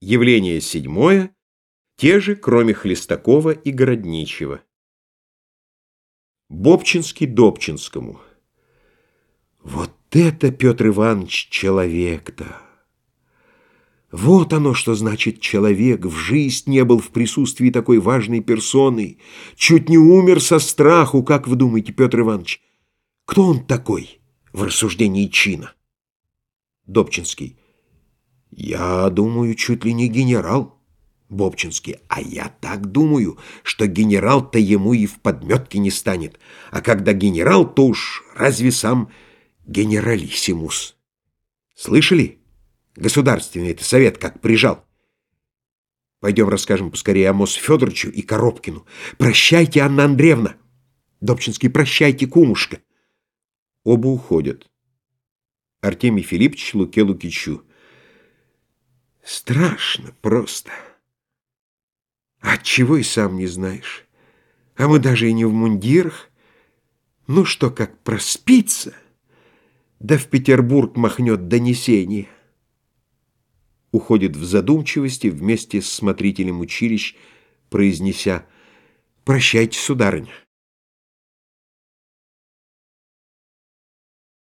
Явление седьмое, те же, кроме Хлестакова и Городничего. Бобчинский Добчинскому. Вот это, Петр Иванович, человек-то! Вот оно, что значит человек, в жизнь не был в присутствии такой важной персоны, чуть не умер со страху, как вы думаете, Петр Иванович? Кто он такой в рассуждении чина? Добчинский. Я думаю, чуть ли не генерал. Бобчинский. А я так думаю, что генерал-то ему и в подметке не станет. А когда генерал, то уж разве сам генералиссимус. Слышали? Государственный это совет как прижал. Пойдем расскажем поскорее Амосу Федоровичу и Коробкину. Прощайте, Анна Андреевна. Добчинский, прощайте, кумушка. Оба уходят. Артемий Филиппович Луке Лукичу. Страшно просто. Отчего и сам не знаешь. А мы даже и не в мундирах. Ну что, как проспится, да в Петербург махнет донесение. Уходит в задумчивости вместе с смотрителем училищ, произнеся «Прощайте, сударыня».